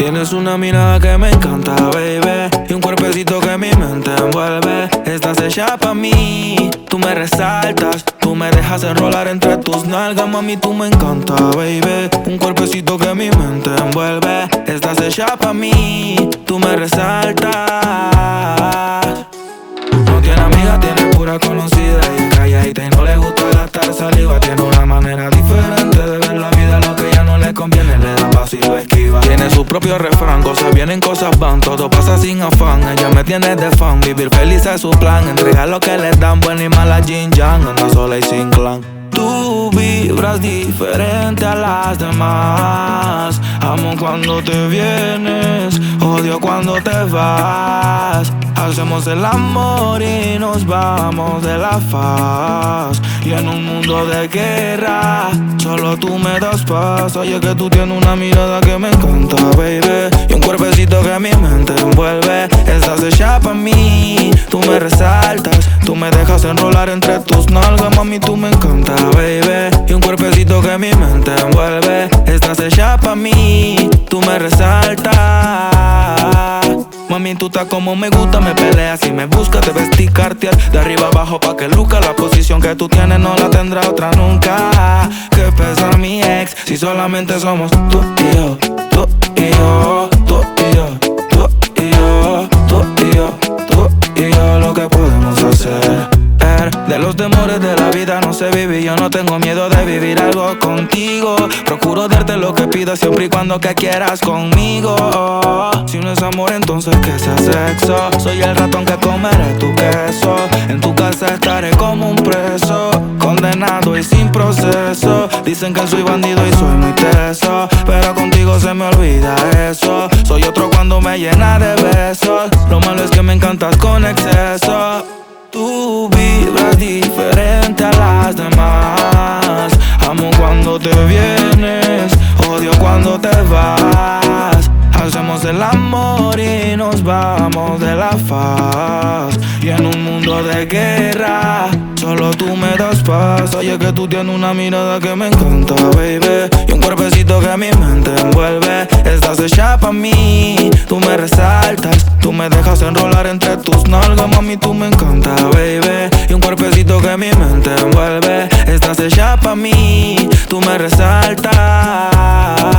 Tienes una mirada que me encanta, baby. Y un cuerpecito que mi mente envuelve. Estás hecha pa' mí. Tú me resaltas. Tú me dejas enrolar entre tus nalgas, mami. Tú me encanta, baby. Un cuerpecito que mi mente envuelve. Estás hecha pa' mí. Tú me resaltas. Tiene su propio refrán, cosas vienen, cosas van. Todo pasa sin afán. Ella me tiene de fan. Vivir feliz es su plan. Entregar lo que le dan, buena y mala Jin Yang. Anda sola y sin clan. Tú vibras diferente a las demás. Amo cuando te vienes, odio cuando te vas. Hacemos el amor y nos vamos de la faz. Y en un mundo de guerra, solo tú me das paz. Oye, que tú tienes una mirada que me encanta, baby. Y un cuerpecito que mi mente envuelve. Estás hecha pa' mí, tú me resaltas. Tú me dejas enrolar entre tus nalgas, mami, tú me encanta, baby. Y un cuerpecito que mi mente envuelve. Estás hecha pa' mí, tú me resaltas. Mami, tú estás como me gusta, me peleas y me buscas, te vestí cartier De arriba abajo pa' que luca La posición que tú tienes no la tendrá otra nunca. Que pesa mi ex Si solamente somos tú y yo Tú y yo, yo no tengo miedo de vivir algo contigo. Procuro darte lo que pidas siempre y cuando que quieras conmigo. Si no es amor, entonces que sea sexo. Soy el ratón que comeré tu queso. En tu casa estaré como un preso, condenado y sin proceso. Dicen que soy bandido y soy muy teso, pero contigo se me olvida eso. Soy otro cuando me llena de besos. Lo malo es que me encantas con exceso. Tú vibras diferente te vienes, odio cuando te vas. Hacemos el amor y nos vamos de la faz. Y en un mundo de guerra, solo tú me das paz. Oye, que tú tienes una mirada que me encanta, baby. Y un cuerpecito que mi mente envuelve. Estás hecha pa' mí, tú me resaltas. Tú me dejas enrolar entre tus nalgas, mami, tú me encanta, baby. Y un cuerpecito que mi mente envuelve ya pa' mí, tú me resaltas.